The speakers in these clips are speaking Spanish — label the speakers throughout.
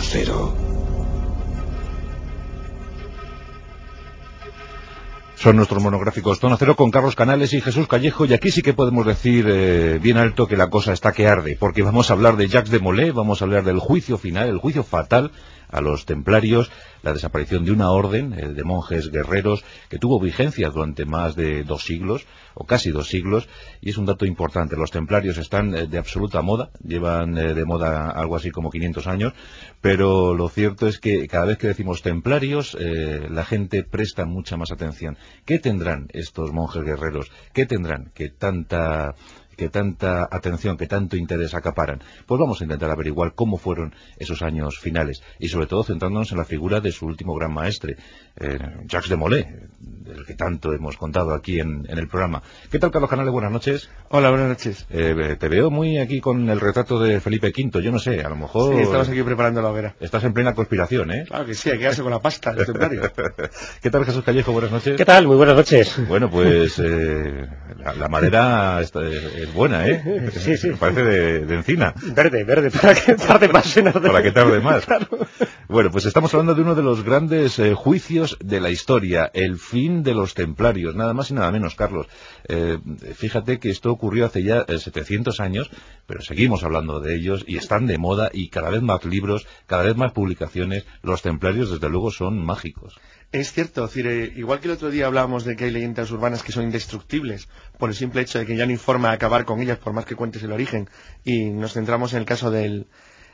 Speaker 1: Cero.
Speaker 2: Son nuestros monográficos Zona Cero con Carlos Canales y Jesús Callejo y aquí sí que podemos decir eh, bien alto que la cosa está que arde, porque vamos a hablar de Jacques de Molay, vamos a hablar del juicio final, el juicio fatal a los templarios, la desaparición de una orden eh, de monjes guerreros que tuvo vigencia durante más de dos siglos, o casi dos siglos, y es un dato importante. Los templarios están eh, de absoluta moda, llevan eh, de moda algo así como 500 años, pero lo cierto es que cada vez que decimos templarios, la gente presta mucha más atención. ¿Qué tendrán estos monjes guerreros? ¿Qué tendrán que tanta que tanta atención, que tanto interés acaparan? Pues vamos a intentar averiguar cómo fueron esos años finales y sobre todo centrándonos en la figura de su último gran maestre, eh, Jacques de Molay, del que tanto hemos contado aquí en, el programa. ¿Qué tal, Carlos Canales? Buenas noches.
Speaker 3: Hola, buenas noches.
Speaker 2: Eh, te veo muy aquí con el retrato de Felipe V, yo no sé, a lo mejor...
Speaker 3: Sí, estamos aquí preparando la hoguera.
Speaker 2: Estás en plena conspiración, ¿eh?
Speaker 3: Claro que sí, hay que quedarse con la pasta, el
Speaker 2: ¿Qué tal, Jesús Callejo? Buenas noches.
Speaker 4: ¿Qué tal? Muy buenas noches.
Speaker 2: Bueno, pues eh, la, madera está, buena, ¿eh?
Speaker 4: Sí, sí.
Speaker 2: Parece de, encina.
Speaker 4: Verde, verde, para que tarde más. En
Speaker 2: Para que tarde más. Bueno, pues estamos hablando de uno de los grandes eh, juicios de la historia, el fin de los templarios, nada más y nada menos, Carlos. Eh, fíjate que esto ocurrió hace ya 700 eh, años, pero seguimos hablando de ellos y están de moda y cada vez más libros, cada vez más publicaciones. Los templarios, desde luego, son mágicos.
Speaker 3: Es cierto, decir, igual que el otro día hablábamos de que hay leyendas urbanas que son indestructibles por el simple hecho de que ya no informa acabar con ellas por más que cuentes el origen y nos centramos en el caso del,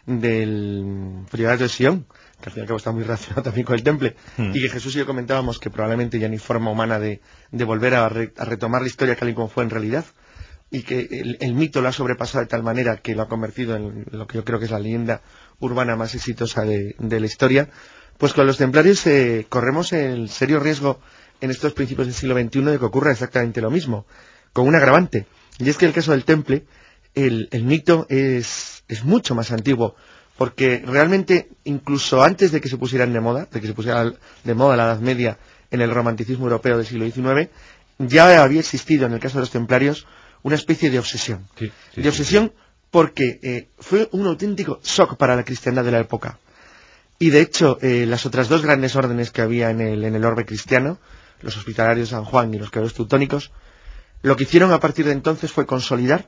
Speaker 3: del priorato de Sion, que al fin y al cabo está muy relacionado también con el temple, hmm. y que Jesús y yo comentábamos que probablemente ya ni forma humana de, volver a, retomar la historia tal y como fue en realidad, y que el, mito lo ha sobrepasado de tal manera que lo ha convertido en lo que yo creo que es la leyenda urbana más exitosa de la historia, pues con los templarios eh, corremos el serio riesgo en estos principios del siglo XXI de que ocurra exactamente lo mismo, con un agravante. Y es que el caso del temple, el, mito es, mucho más antiguo, porque realmente incluso antes de que se pusieran de moda, de que se pusiera de moda la Edad Media en el romanticismo europeo del siglo XIX, ya había existido en el caso de los templarios una especie de obsesión. de obsesión porque eh, fue un auténtico shock para la cristiandad de la época. Y de hecho, eh, las otras dos grandes órdenes que había en el, en el orbe cristiano, los hospitalarios de San Juan y los caballeros teutónicos, lo que hicieron a partir de entonces fue consolidar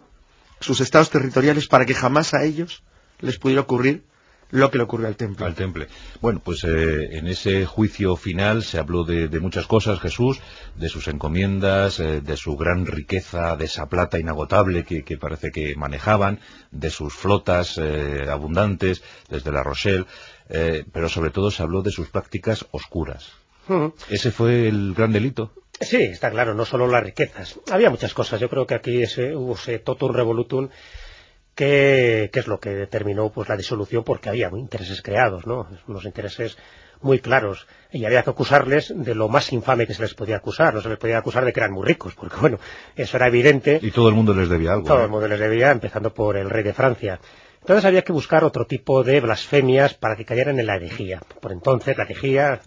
Speaker 3: sus estados territoriales para que jamás a ellos les pudiera ocurrir lo que le ocurre al temple.
Speaker 2: Al temple. Bueno, pues eh, en ese juicio final se habló de, muchas cosas, Jesús, de sus encomiendas, eh, de su gran riqueza, de esa plata inagotable que, parece que manejaban, de sus flotas abundantes desde La Rochelle. Eh, pero sobre todo se habló de sus prácticas oscuras. ¿Ese fue el gran delito?
Speaker 4: Sí, está claro, no solo las riquezas. Había muchas cosas. Yo creo que aquí ese, hubo ese totum revolutum que, es lo que determinó pues la disolución porque había intereses creados, ¿no? Unos intereses muy claros y había que acusarles de lo más infame que se les podía acusar. No se les podía acusar de que eran muy ricos, porque bueno, eso era evidente.
Speaker 2: Y todo el mundo les debía algo.
Speaker 4: Todo el mundo les debía, empezando por el rey de Francia. Entonces había que buscar otro tipo de blasfemias para que cayeran en la herejía. Por entonces la herejía,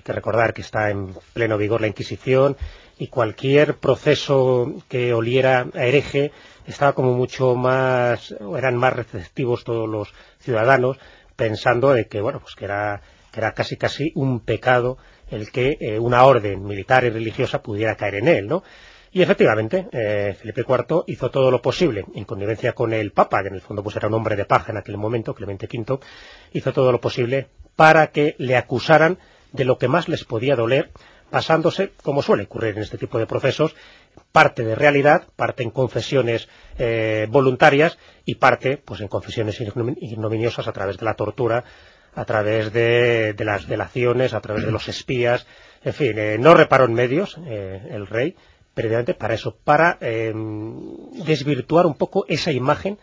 Speaker 4: hay que recordar que está en pleno vigor la Inquisición y cualquier proceso que oliera a hereje estaba como mucho más, eran más receptivos todos los ciudadanos pensando de que, bueno, pues que era, que era casi casi un pecado el que eh, una orden militar y religiosa pudiera caer en él, ¿no? Y efectivamente, eh, Felipe IV hizo todo lo posible, en connivencia con el Papa, que en el fondo pues era un hombre de paja en aquel momento, Clemente V, hizo todo lo posible para que le acusaran de lo que más les podía doler, basándose, como suele ocurrir en este tipo de procesos, parte de realidad, parte en confesiones eh, voluntarias y parte pues en confesiones ignominiosas a través de la tortura, a través de, las delaciones, a través de los espías, en fin, eh, no reparó en medios el rey, previamente para eso, para em, desvirtuar un poco esa imagen,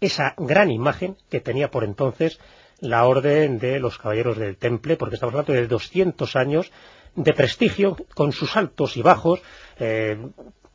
Speaker 4: esa gran imagen que tenía por entonces la orden de los caballeros del temple, porque estamos hablando de 200 años de prestigio, con sus altos y bajos, eh,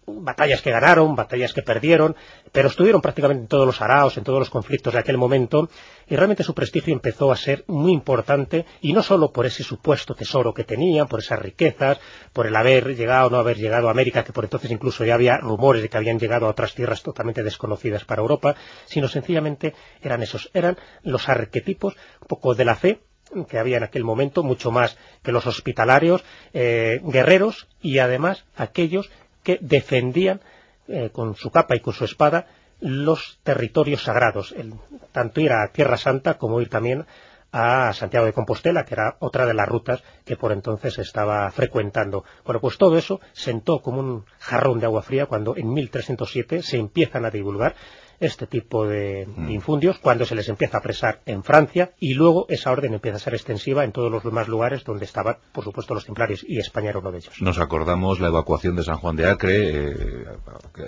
Speaker 4: batallas que ganaron, batallas que perdieron, pero estuvieron prácticamente en todos los araos, en todos los conflictos de aquel momento, y realmente su prestigio empezó a ser muy importante, y no solo por ese supuesto tesoro que tenían, por esas riquezas, por el haber llegado o no haber llegado a América, que por entonces incluso ya había rumores de que habían llegado a otras tierras totalmente desconocidas para Europa, sino sencillamente eran esos, eran los arquetipos un poco de la fe que había en aquel momento, mucho más que los hospitalarios, eh, guerreros y además aquellos que defendían eh, con su capa y con su espada los territorios sagrados, tanto ir a Tierra Santa como ir también a Santiago de Compostela, que era otra de las rutas que por entonces estaba frecuentando. Bueno, pues todo eso sentó como un jarrón de agua fría cuando en 1307 se empiezan a divulgar este tipo de, mm. infundios cuando se les empieza a presar en Francia y luego esa orden empieza a ser extensiva en todos los demás lugares donde estaban, por supuesto, los templarios y España era uno de ellos.
Speaker 2: Nos acordamos la evacuación de San Juan de Acre eh,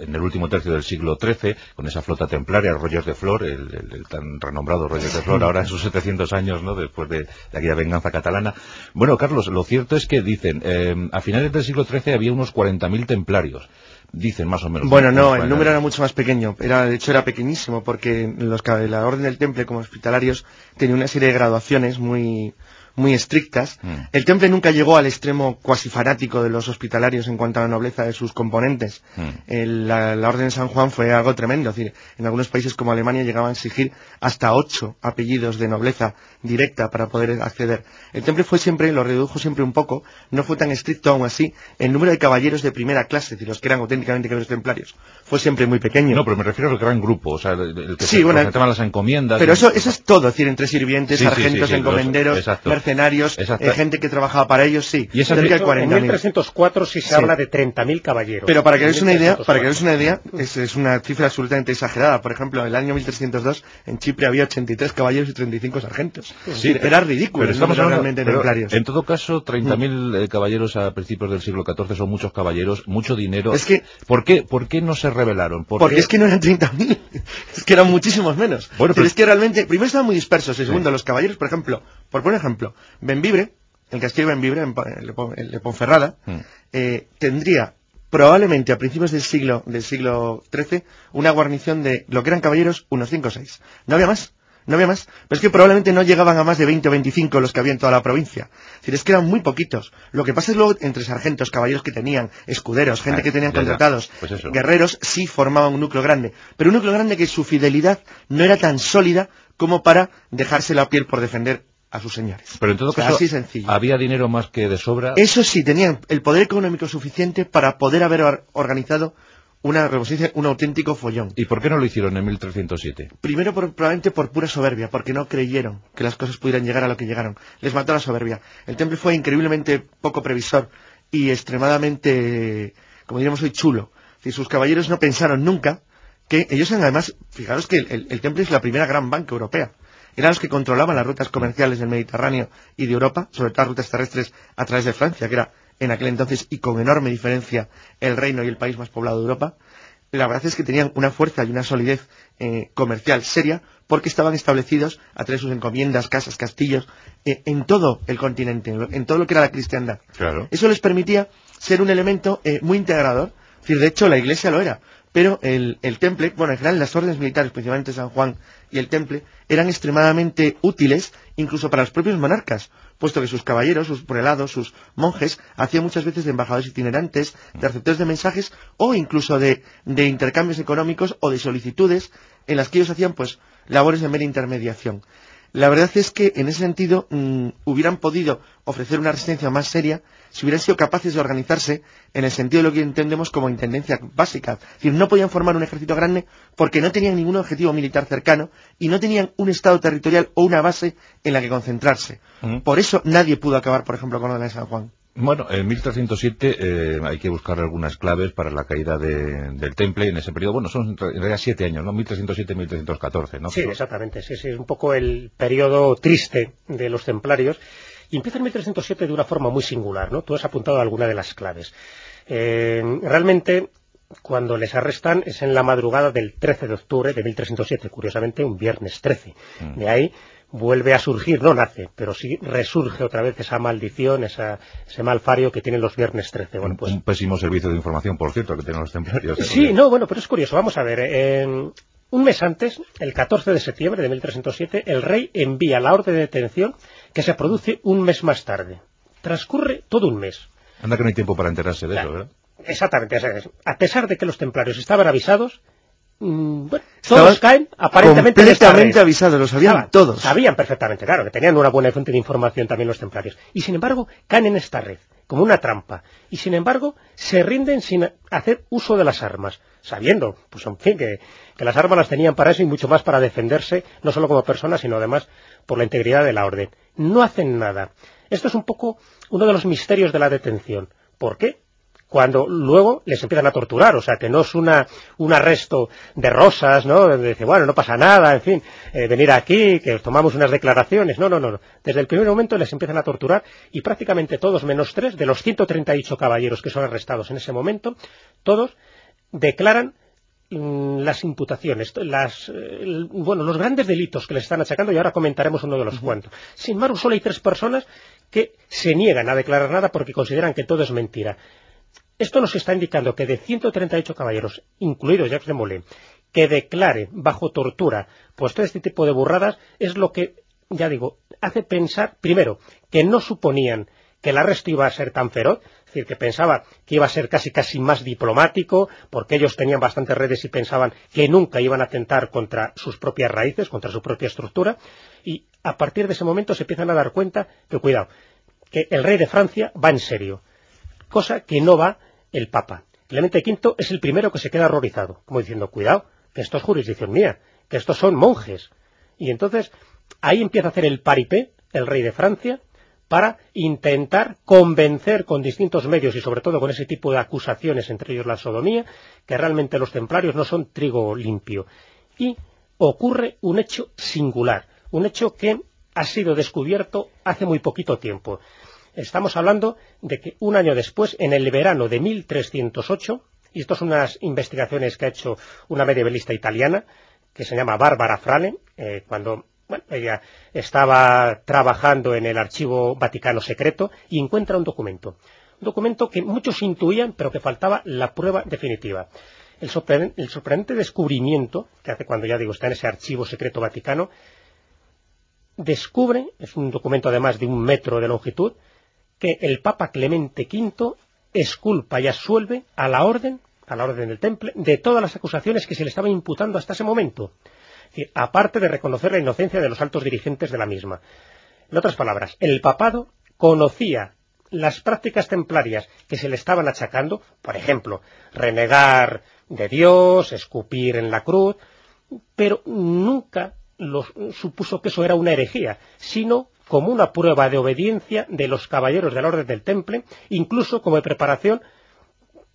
Speaker 2: en el último tercio del siglo XIII con esa flota templaria, Rollos de Flor, el, tan renombrado Rollos de Flor, ahora en sus 700 años, ¿no?, después de, aquella venganza catalana. Bueno, Carlos, lo cierto es que dicen, eh, a finales del siglo XIII había unos 40.000 templarios dicen más o menos.
Speaker 3: Bueno, no, el número era mucho más pequeño. Era, de hecho, era pequeñísimo porque los, la Orden del Temple como hospitalarios tenía una serie de graduaciones muy, muy estrictas. Mm. El temple nunca llegó al extremo cuasi fanático de los hospitalarios en cuanto a la nobleza de sus componentes. Mm. la, orden de San Juan fue algo tremendo. Es decir, en algunos países como Alemania llegaban a exigir hasta ocho apellidos de nobleza directa para poder acceder. El temple fue siempre, lo redujo siempre un poco, no fue tan estricto aún así. El número de caballeros de primera clase, es decir, los que eran auténticamente caballeros templarios, fue siempre muy pequeño.
Speaker 2: No, pero me refiero al gran grupo, o sea, el, que sí, bueno, las encomiendas.
Speaker 3: Pero eso, eso es todo, es decir, entre sirvientes, sargentos, encomenderos, mercenarios, eh, gente que trabajaba para ellos, sí.
Speaker 4: Y cerca de 40.000. En 1304 sí se habla de 30.000 caballeros.
Speaker 3: Pero para que veáis una idea, para que una idea, es, una cifra absolutamente exagerada. Por ejemplo, en el año 1302 en Chipre había 83 caballeros y 35 sargentos. Sí, era ridículo.
Speaker 2: Pero estamos realmente templarios. En todo caso, 30.000 mm. eh, caballeros a principios del siglo XIV son muchos caballeros, mucho dinero.
Speaker 3: Es que,
Speaker 2: ¿por qué, por qué no se rebelaron?
Speaker 3: porque es que no eran 30.000, es que eran muchísimos menos. Bueno, pero... es que realmente, primero estaban muy dispersos, y segundo, los caballeros, por ejemplo, por poner ejemplo, Benvibre, el castillo de Benvibre, en, Le Ponferrada, mm. eh, tendría probablemente a principios del siglo, del siglo XIII una guarnición de lo que eran caballeros, unos 5 o 6. No había más. No había más. Pero es que probablemente no llegaban a más de 20 o 25 los que había en toda la provincia. Es decir, es que eran muy poquitos. Lo que pasa es luego entre sargentos, caballeros que tenían, escuderos, gente que tenían contratados, pues guerreros, sí formaban un núcleo grande. Pero un núcleo grande que su fidelidad no era tan sólida como para dejarse la piel por defender a sus señores.
Speaker 2: Pero en todo caso, ¿había dinero más que de sobra?
Speaker 3: Eso sí, tenían el poder económico suficiente para poder haber organizado una un auténtico follón.
Speaker 2: ¿Y por qué no lo hicieron en 1307?
Speaker 3: Primero, probablemente por pura soberbia, porque no creyeron que las cosas pudieran llegar a lo que llegaron. Les mató la soberbia. El temple fue increíblemente poco previsor y extremadamente, como diríamos hoy, chulo. Si sus caballeros no pensaron nunca que ellos además, fijaros que el temple es la primera gran banca europea eran los que controlaban las rutas comerciales del Mediterráneo y de Europa, sobre todo las rutas terrestres a través de Francia, que era en aquel entonces y con enorme diferencia el reino y el país más poblado de Europa. La verdad es que tenían una fuerza y una solidez eh, comercial seria porque estaban establecidos a través de sus encomiendas, casas, castillos, eh, en todo el continente, en todo lo que era la cristiandad. Eso les permitía ser un elemento eh, muy integrador. Es decir, de hecho, la iglesia lo era pero el, temple, bueno, en general las órdenes militares, principalmente San Juan y el temple, eran extremadamente útiles incluso para los propios monarcas, puesto que sus caballeros, sus prelados, sus monjes, hacían muchas veces de embajadores itinerantes, de receptores de mensajes o incluso de, de intercambios económicos o de solicitudes en las que ellos hacían pues labores de mera intermediación. La verdad es que en ese sentido mm, hubieran podido ofrecer una resistencia más seria si hubieran sido capaces de organizarse en el sentido de lo que entendemos como intendencia básica. Es decir, no podían formar un ejército grande porque no tenían ningún objetivo militar cercano y no tenían un estado territorial o una base en la que concentrarse. Por eso nadie pudo acabar, por ejemplo, con la de San Juan.
Speaker 2: Bueno, en 1307 eh, hay que buscar algunas claves para la caída del temple en ese periodo. Bueno, son en realidad siete años, ¿no? 1307-1314, ¿no?
Speaker 4: Sí, exactamente. Sí, sí, es un poco el periodo triste de los templarios. Y empieza en 1307 de una forma muy singular, ¿no? Tú has apuntado alguna de las claves. Eh, realmente, cuando les arrestan es en la madrugada del 13 de octubre de 1307, curiosamente un viernes 13. Mm. De ahí vuelve a surgir, no nace, pero sí resurge otra vez esa maldición, esa, ese malfario que tienen los viernes 13.
Speaker 2: Bueno, pues... Un pésimo servicio de información, por cierto, que tienen los templarios.
Speaker 4: ¿eh? Sí, no, bueno, pero es curioso. Vamos a ver, un mes antes, el 14 de septiembre de 1307, el rey envía la orden de detención que se produce un mes más tarde. Transcurre todo un mes.
Speaker 2: Anda que no hay tiempo para enterarse de eso, ¿verdad?
Speaker 4: Exactamente. A pesar de que los templarios estaban avisados, Mm, todos caen aparentemente
Speaker 3: completamente avisados, lo sabían todos.
Speaker 4: Sabían perfectamente, claro, que tenían una buena fuente de información también los templarios. Y sin embargo, caen en esta red, como una trampa. Y sin embargo, se rinden sin hacer uso de las armas, sabiendo, pues en fin, que, que las armas las tenían para eso y mucho más para defenderse, no solo como personas, sino además por la integridad de la orden. No hacen nada. Esto es un poco uno de los misterios de la detención. ¿Por qué? Cuando luego les empiezan a torturar, o sea, que no es una, un arresto de rosas, ¿no? De decir, bueno, no pasa nada, en fin, eh, venir aquí, que tomamos unas declaraciones, no, no, no, desde el primer momento les empiezan a torturar y prácticamente todos, menos tres, de los 138 caballeros que son arrestados en ese momento, todos declaran mm, las imputaciones, las, eh, bueno, los grandes delitos que les están achacando y ahora comentaremos uno de los cuantos. Sin embargo, solo hay tres personas que se niegan a declarar nada porque consideran que todo es mentira. Esto nos está indicando que de 138 caballeros, incluido Jacques de Molay, que declare bajo tortura pues todo este tipo de burradas, es lo que, ya digo, hace pensar, primero, que no suponían que el arresto iba a ser tan feroz, es decir, que pensaba que iba a ser casi casi más diplomático, porque ellos tenían bastantes redes y pensaban que nunca iban a atentar contra sus propias raíces, contra su propia estructura, y a partir de ese momento se empiezan a dar cuenta que, cuidado, que el rey de Francia va en serio, cosa que no va el Papa. Clemente V es el primero que se queda horrorizado, como diciendo, cuidado, que esto es jurisdicción mía, que estos son monjes. Y entonces ahí empieza a hacer el paripé, el rey de Francia, para intentar convencer con distintos medios y sobre todo con ese tipo de acusaciones, entre ellos la sodomía, que realmente los templarios no son trigo limpio. Y ocurre un hecho singular, un hecho que ha sido descubierto hace muy poquito tiempo. Estamos hablando de que un año después, en el verano de 1308, y esto son unas investigaciones que ha hecho una medievalista italiana, que se llama Bárbara Frane, eh, cuando ella estaba trabajando en el archivo Vaticano secreto y encuentra un documento. Un documento que muchos intuían, pero que faltaba la prueba definitiva. El, el sorprendente descubrimiento, que hace cuando ya digo está en ese archivo secreto vaticano, descubre, es un documento además de un metro de longitud, que el Papa Clemente V esculpa y asuelve a la orden, a la orden del Temple, de todas las acusaciones que se le estaban imputando hasta ese momento. aparte de reconocer la inocencia de los altos dirigentes de la misma. En otras palabras, el papado conocía las prácticas templarias que se le estaban achacando, por ejemplo, renegar de Dios, escupir en la cruz, pero nunca supuso que eso era una herejía, sino como una prueba de obediencia de los caballeros del orden del Temple, incluso como preparación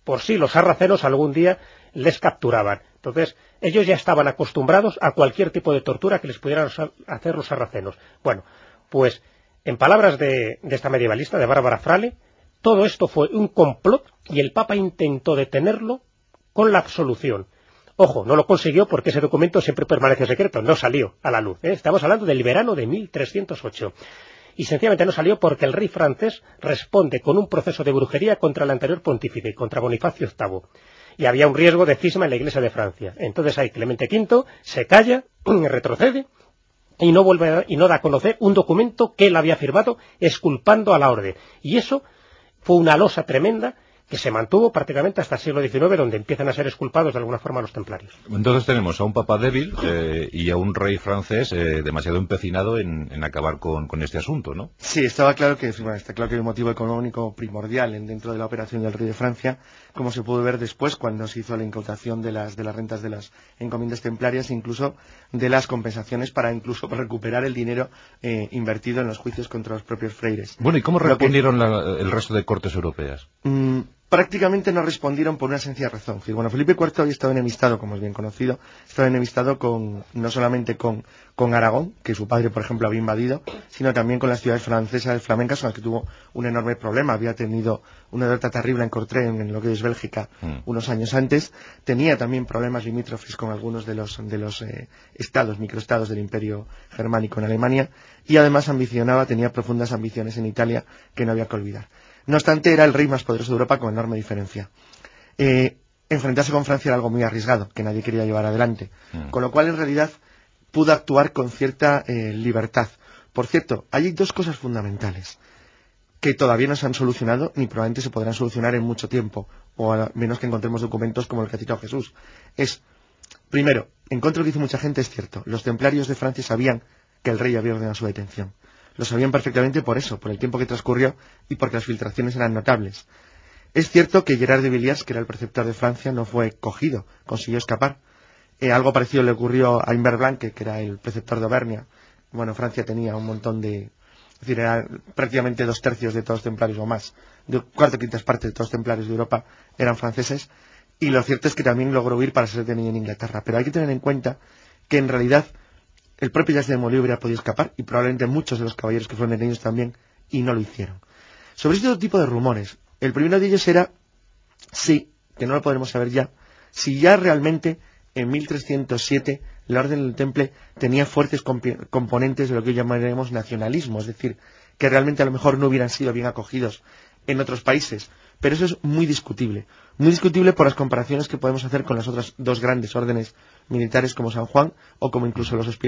Speaker 4: por si los sarracenos algún día les capturaban. Entonces, ellos ya estaban acostumbrados a cualquier tipo de tortura que les pudieran hacer los sarracenos. Bueno, pues, en palabras de, de esta medievalista, de Bárbara Frale, todo esto fue un complot y el Papa intentó detenerlo con la absolución. Ojo, no lo consiguió porque ese documento siempre permanece secreto, no salió a la luz. ¿eh? Estamos hablando del verano de 1308. Y sencillamente no salió porque el rey francés responde con un proceso de brujería contra el anterior pontífice, contra Bonifacio VIII. Y había un riesgo de cisma en la Iglesia de Francia. Entonces ahí Clemente V se calla, retrocede y no vuelve y no da a conocer un documento que él había firmado esculpando a la orden. Y eso fue una losa tremenda que se mantuvo prácticamente hasta el siglo XIX, donde empiezan a ser esculpados de alguna forma los templarios.
Speaker 2: Entonces tenemos a un papa débil eh, y a un rey francés eh, demasiado empecinado en, acabar con, este asunto, ¿no?
Speaker 3: Sí, estaba claro que, está claro que hay un motivo económico primordial dentro de la operación del rey de Francia, como se pudo ver después cuando se hizo la incautación de las, de las rentas de las encomiendas templarias, incluso de las compensaciones para incluso recuperar el dinero eh, invertido en los juicios contra los propios freires.
Speaker 2: Bueno, ¿y cómo respondieron el resto de cortes europeas?
Speaker 3: Mm, prácticamente no respondieron por una sencilla razón. Bueno, Felipe IV había estado enemistado, como es bien conocido, estaba enemistado con, no solamente con, con, Aragón, que su padre, por ejemplo, había invadido, sino también con las ciudades francesas flamencas, con las que tuvo un enorme problema. Había tenido una derrota terrible en Courtrai, en lo que es Bélgica, mm. unos años antes. Tenía también problemas limítrofes con algunos de los, de los eh, estados, microestados del Imperio Germánico en Alemania, y además ambicionaba, tenía profundas ambiciones en Italia que no había que olvidar. No obstante, era el rey más poderoso de Europa con enorme diferencia. Eh, enfrentarse con Francia era algo muy arriesgado, que nadie quería llevar adelante. Mm. Con lo cual, en realidad, pudo actuar con cierta eh, libertad. Por cierto, hay dos cosas fundamentales que todavía no se han solucionado ni probablemente se podrán solucionar en mucho tiempo, o a menos que encontremos documentos como el que ha citado Jesús. Es, primero, en contra de lo que dice mucha gente, es cierto, los templarios de Francia sabían que el rey había ordenado su detención. Lo sabían perfectamente por eso, por el tiempo que transcurrió y porque las filtraciones eran notables. Es cierto que Gerard de Villiers, que era el preceptor de Francia, no fue cogido, consiguió escapar. Eh, algo parecido le ocurrió a Imbert Blanque, que era el preceptor de Auvernia. Bueno, Francia tenía un montón de... Es decir, prácticamente dos tercios de todos los templarios o más. De cuarto quintas partes de todos los templarios de Europa eran franceses. Y lo cierto es que también logró huir para ser detenido en Inglaterra. Pero hay que tener en cuenta que en realidad el propio Jacques de hubiera podido escapar y probablemente muchos de los caballeros que fueron detenidos también y no lo hicieron. Sobre este tipo de rumores, el primero de ellos era sí, que no lo podremos saber ya, si ya realmente en 1307 la Orden del Temple tenía fuertes componentes de lo que llamaremos nacionalismo, es decir, que realmente a lo mejor no hubieran sido bien acogidos en otros países. Pero eso es muy discutible. Muy discutible por las comparaciones que podemos hacer con las otras dos grandes órdenes militares como San Juan o como incluso los,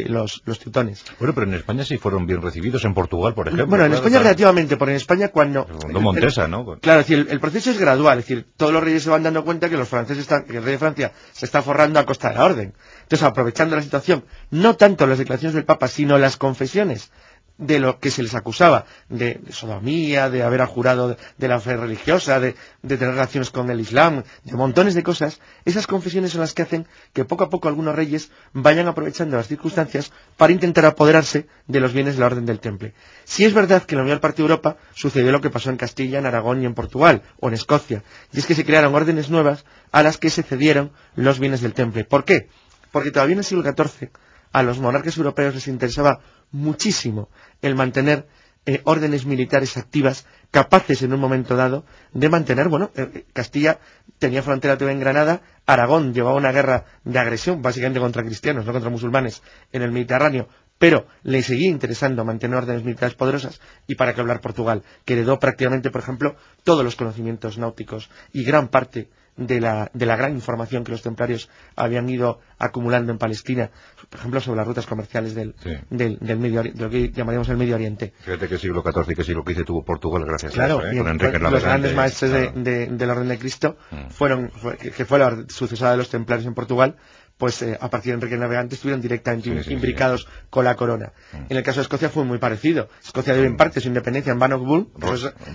Speaker 3: los, teutones.
Speaker 2: Bueno, pero en España sí fueron bien recibidos, en Portugal, por ejemplo.
Speaker 3: Bueno, en España relativamente, porque en España cuando...
Speaker 2: Montesa, ¿no?
Speaker 3: Claro, es decir, el, proceso es gradual, es decir, todos los reyes se van dando cuenta que los franceses están, que el rey de Francia se está forrando a costa de la orden. Entonces, aprovechando la situación, no tanto las declaraciones del Papa, sino las confesiones de lo que se les acusaba, de, sodomía, de haber jurado de, la fe religiosa, de, tener relaciones con el Islam, de montones de cosas, esas confesiones son las que hacen que poco a poco algunos reyes vayan aprovechando las circunstancias para intentar apoderarse de los bienes de la orden del temple. Si es verdad que en la mayor parte de Europa sucedió lo que pasó en Castilla, en Aragón y en Portugal, o en Escocia, y es que se crearon órdenes nuevas a las que se cedieron los bienes del temple. ¿Por qué? Porque todavía en el siglo XIV a los monarcas europeos les interesaba muchísimo el mantener eh, órdenes militares activas capaces en un momento dado de mantener, bueno, eh, Castilla tenía frontera en Granada, Aragón llevaba una guerra de agresión, básicamente contra cristianos, no contra musulmanes, en el Mediterráneo, pero le seguía interesando mantener órdenes militares poderosas y para qué hablar Portugal, que heredó prácticamente, por ejemplo, todos los conocimientos náuticos y gran parte de la, de la gran información que los templarios habían ido acumulando en Palestina, por ejemplo, sobre las rutas comerciales del, del, Medio de lo que llamaríamos el Medio Oriente.
Speaker 2: Fíjate que siglo XIV y que siglo XV tuvo Portugal gracias
Speaker 3: claro,
Speaker 2: a eso, ¿eh?
Speaker 3: con Enrique Los grandes maestros de, de, del orden de Cristo mm. fueron, que fue la sucesora de los templarios en Portugal, pues eh, a partir de Enrique el Navegante estuvieron directamente imbricados con la corona. Mm. En el caso de Escocia fue muy parecido. Escocia debe en mm. parte su independencia en Bannock Bull,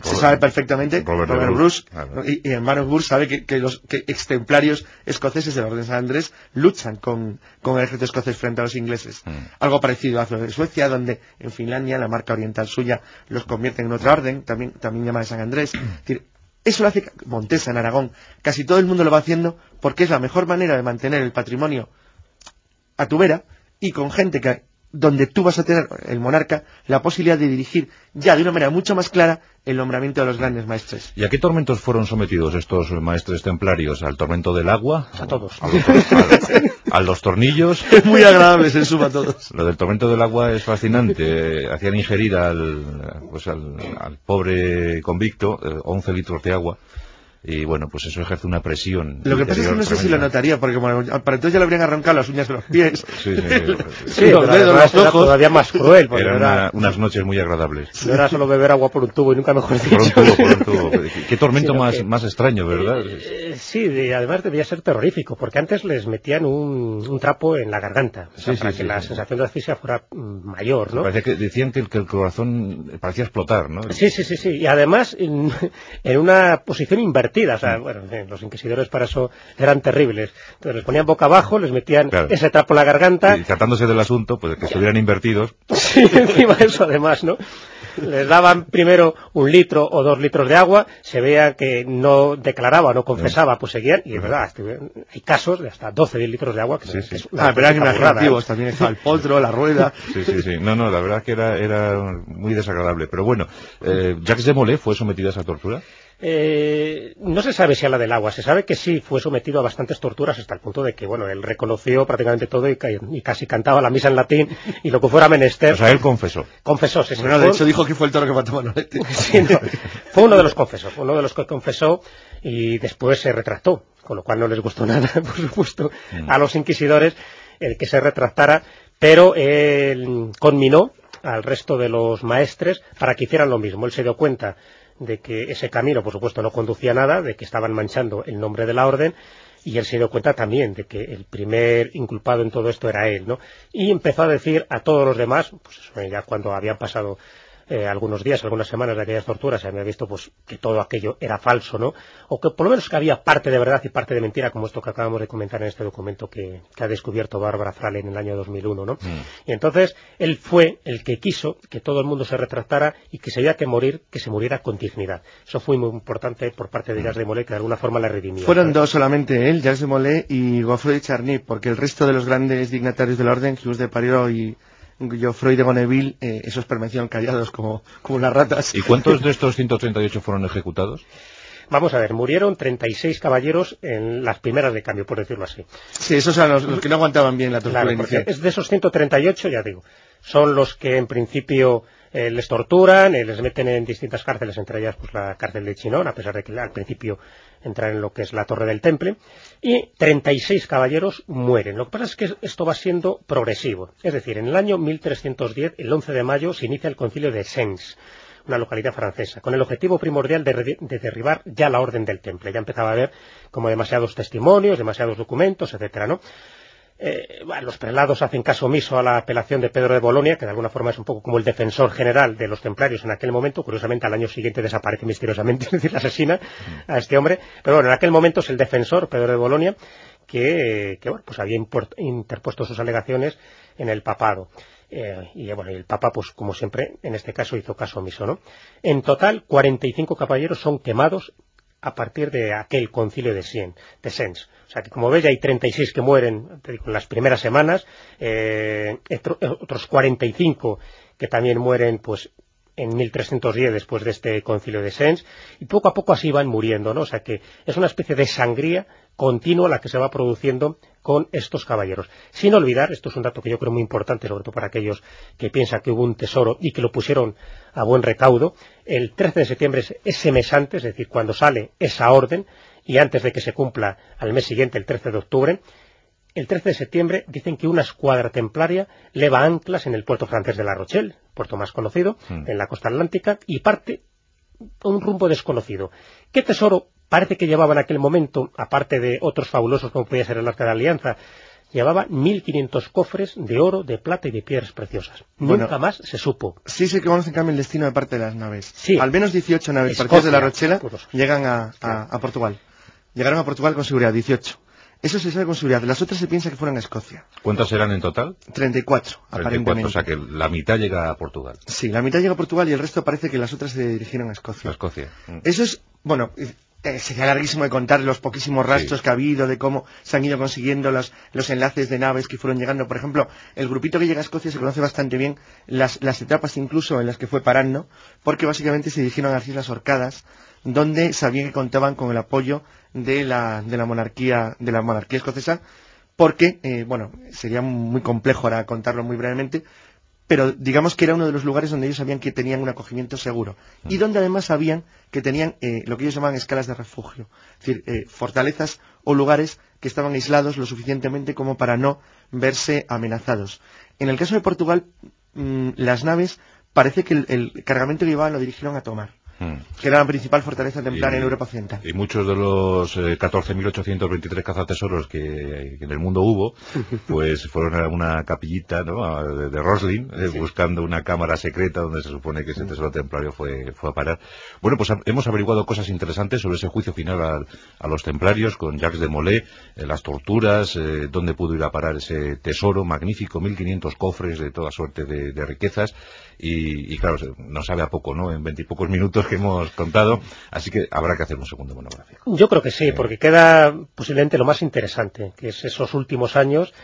Speaker 3: se sabe perfectamente, Robert, Bruce, y, en Bannock Bull sabe que, los extemplarios escoceses de la Orden de San Andrés luchan con, el ejército escocés frente a los ingleses. Mm. Algo parecido hace en Suecia, donde en Finlandia, la marca oriental suya, los convierte en otra orden, también, también llamada San Andrés. Eso lo hace Montesa en Aragón. Casi todo el mundo lo va haciendo porque es la mejor manera de mantener el patrimonio a tu vera y con gente que donde tú vas a tener, el monarca, la posibilidad de dirigir ya de una manera mucho más clara el nombramiento de los grandes maestres.
Speaker 2: ¿Y a qué tormentos fueron sometidos estos maestres templarios? ¿Al tormento del agua?
Speaker 4: A todos.
Speaker 2: ¿A los, tornillos?
Speaker 3: Muy agradables en suma a todos.
Speaker 2: Lo del tormento del agua es fascinante. Hacían ingerir al, pues al, pobre convicto 11 eh, litros de agua y bueno, pues eso ejerce una presión.
Speaker 3: Lo que pasa es que no sé si lo notaría, porque para entonces ya le habrían arrancado las uñas de los pies,
Speaker 4: sí, sí, sí, los dedos, los ojos. todavía más cruel.
Speaker 2: Eran unas noches muy agradables.
Speaker 4: No era solo beber agua por un tubo y nunca mejor dicho.
Speaker 2: Por un tubo, por un tubo. Qué tormento más, más extraño, ¿verdad?
Speaker 4: Eh, sí, además debía ser terrorífico, porque antes les metían un, un trapo en la garganta, para que la sensación de asfixia fuera mm, mayor, ¿no?
Speaker 2: que decían que el, que el, corazón parecía explotar, ¿no?
Speaker 4: Sí, sí, sí, sí. Y además en, en una posición invertida o sea, mm. bueno, los inquisidores para eso eran terribles. Entonces les ponían boca abajo, les metían ese trapo en la garganta.
Speaker 2: Y tratándose del asunto, pues que estuvieran invertidos.
Speaker 4: sí, encima eso además, ¿no? les daban primero un litro o dos litros de agua, se veía que no declaraba, no confesaba, pues seguían, y es verdad, hay casos de hasta 12 litros de agua que
Speaker 3: sí, sí. Ah, pero eran imaginativos, también estaba el poltro, la rueda.
Speaker 2: Sí, sí, sí. No, no, la verdad que era, era muy desagradable. Pero bueno, eh, Jacques de Molay fue sometido a esa tortura.
Speaker 4: Eh, no se sabe si a la del agua, se sabe que sí fue sometido a bastantes torturas hasta el punto de que, bueno, él reconoció prácticamente todo y, casi cantaba la misa en latín y lo que fuera menester.
Speaker 2: O sea, él confesó.
Speaker 4: Confesó, sí,
Speaker 3: Bueno, de hecho dijo que fue el toro que mató a
Speaker 4: sí, Fue uno de los confesos, fue uno de los que confesó y después se retractó, con lo cual no les gustó nada, por supuesto, a los inquisidores el que se retractara, pero él conminó al resto de los maestres para que hicieran lo mismo. Él se dio cuenta de que ese camino, por supuesto, no conducía a nada, de que estaban manchando el nombre de la orden, y él se dio cuenta también de que el primer inculpado en todo esto era él, ¿no? Y empezó a decir a todos los demás, pues eso, ya cuando habían pasado eh, algunos días, algunas semanas de aquellas torturas, se había visto pues que todo aquello era falso, ¿no? O que por lo menos que había parte de verdad y parte de mentira, como esto que acabamos de comentar en este documento que, ha descubierto Bárbara Frale en el año 2001, ¿no? Mm. Y entonces él fue el que quiso que todo el mundo se retractara y que se había que morir, que se muriera con dignidad. Eso fue muy importante por parte de Jacques de Molay, que de alguna forma la redimió.
Speaker 3: Fueron dos solamente, él, Jacques de Molay y Godefroy de Charny, porque el resto de los grandes dignatarios de la orden, Hughes de Pario y Geoffroy de Bonneville, eh, esos permanecieron callados como, como las ratas.
Speaker 2: ¿Y cuántos de estos 138 fueron ejecutados?
Speaker 4: Vamos a ver, murieron 36 caballeros en las primeras de cambio, por decirlo así.
Speaker 3: Sí, esos eran los, que no aguantaban bien la tortura
Speaker 4: inicial. Es de esos 138, ya digo, son los que en principio eh, les torturan, eh, les meten en distintas cárceles, entre ellas pues la cárcel de Chinón, a pesar de que al principio entrar en lo que es la torre del temple, y 36 caballeros mueren. Lo que pasa es que esto va siendo progresivo. Es decir, en el año 1310, el 11 de mayo, se inicia el concilio de Sens, una localidad francesa, con el objetivo primordial de, de, derribar ya la orden del temple. Ya empezaba a haber como demasiados testimonios, demasiados documentos, etcétera, ¿no? Eh, los prelados hacen caso omiso a la apelación de Pedro de Bolonia, que de alguna forma es un poco como el defensor general de los templarios en aquel momento. Curiosamente, al año siguiente desaparece misteriosamente, es decir, asesina a este hombre. Pero bueno, en aquel momento es el defensor, Pedro de Bolonia, que, bueno, pues había interpuesto sus alegaciones en el papado. Eh, y bueno, el Papa, pues como siempre, en este caso hizo caso omiso, ¿no? En total, 45 caballeros son quemados a partir de aquel concilio de, Sens. O sea que como veis hay 36 que mueren en las primeras semanas, eh, otros 45 que también mueren pues en 1310 después de este concilio de Sens, y poco a poco así van muriendo, ¿no? O sea que es una especie de sangría continua la que se va produciendo con estos caballeros. Sin olvidar, esto es un dato que yo creo muy importante, sobre todo para aquellos que piensan que hubo un tesoro y que lo pusieron a buen recaudo, el 13 de septiembre es ese mes antes, es decir, cuando sale esa orden, y antes de que se cumpla al mes siguiente, el 13 de octubre, el 13 de septiembre dicen que una escuadra templaria leva anclas en el puerto francés de La Rochelle, puerto más conocido, hmm. en la costa atlántica, y parte a un rumbo desconocido. ¿Qué tesoro parece que llevaba en aquel momento, aparte de otros fabulosos como podía ser el Arca de la Alianza, llevaba 1.500 cofres de oro, de plata y de piedras preciosas. Nunca más se supo.
Speaker 3: Sí se conoce en cambio el destino de parte de las naves. Sí. Al menos 18 naves partidas de la Rochela llegan a, Portugal. Llegaron a Portugal con seguridad, 18. Eso se sabe con seguridad. Las otras se piensa que fueron a Escocia.
Speaker 2: ¿Cuántas eran en total?
Speaker 3: 34, 34 aparentemente.
Speaker 2: O sea que la mitad llega a Portugal.
Speaker 3: Sí, la mitad llega a Portugal y el resto parece que las otras se dirigieron a Escocia.
Speaker 2: A Escocia.
Speaker 3: Mm. Eso es, bueno, eh, sería larguísimo de contar los poquísimos rastros que ha habido, de cómo se han ido consiguiendo los, enlaces de naves que fueron llegando. Por ejemplo, el grupito que llega a Escocia se conoce bastante bien las, etapas incluso en las que fue parando, porque básicamente se dirigieron a las Islas Orcadas, donde sabían que contaban con el apoyo de la, de la monarquía, de la monarquía escocesa, porque, eh, bueno, sería muy complejo ahora contarlo muy brevemente, pero digamos que era uno de los lugares donde ellos sabían que tenían un acogimiento seguro y donde además sabían que tenían eh, lo que ellos llaman escalas de refugio, es decir, eh, fortalezas o lugares que estaban aislados lo suficientemente como para no verse amenazados. En el caso de Portugal, mm, las naves parece que el, cargamento que llevaban lo dirigieron a tomar. Que era la principal fortaleza templar en Europa Occidental.
Speaker 2: Y muchos de los 14.823 eh, cazatesoros que, que, en el mundo hubo, pues fueron a una capillita de, de Roslin, eh, buscando una cámara secreta donde se supone que ese tesoro templario fue, fue a parar. Bueno, pues hemos averiguado cosas interesantes sobre ese juicio final a, los templarios con Jacques de Molay, eh, las torturas, dónde pudo ir a parar ese tesoro magnífico, 1.500 cofres de toda suerte de, de riquezas y, claro, no sabe a poco, ¿no? En veintipocos minutos que hemos contado, así que habrá que hacer un segundo monográfico.
Speaker 4: Yo creo que sí, porque queda posiblemente lo más interesante, que es esos últimos años,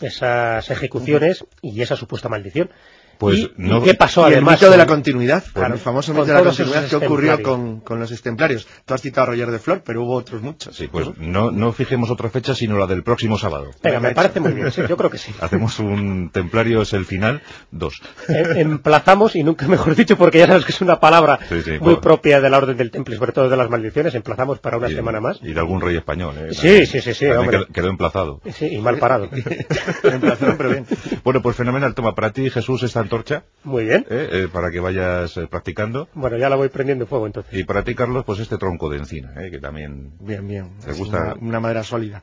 Speaker 4: esas ejecuciones y esa supuesta maldición.
Speaker 3: Pues no, ¿Qué pasó además? El de la continuidad, el famoso mito de la continuidad que ocurrió con, con, los extemplarios. Tú has citado a Roger de Flor, pero hubo otros muchos.
Speaker 2: Sí, pues no, no fijemos otra fecha sino la del próximo sábado.
Speaker 4: Pero me parece muy bien, sí, yo creo que sí.
Speaker 2: Hacemos un templario es el final, dos.
Speaker 4: Eh, emplazamos, y nunca mejor dicho, porque ya sabes que es una palabra muy propia de la orden del templo y sobre todo de las maldiciones, emplazamos para una semana más.
Speaker 2: Y de algún rey español, ¿eh?
Speaker 4: Sí, sí, sí, sí.
Speaker 2: Quedó, emplazado.
Speaker 4: Sí, y mal parado.
Speaker 3: pero bien.
Speaker 2: Bueno, pues fenomenal. Toma, para ti, Jesús, esta antorcha.
Speaker 4: Muy bien.
Speaker 2: ¿Eh? Eh, para que vayas eh, practicando.
Speaker 4: Bueno, ya la voy prendiendo fuego entonces.
Speaker 2: Y para ti, Carlos, pues este tronco de encina, que también...
Speaker 3: Bien, bien. Te gusta... una madera sólida.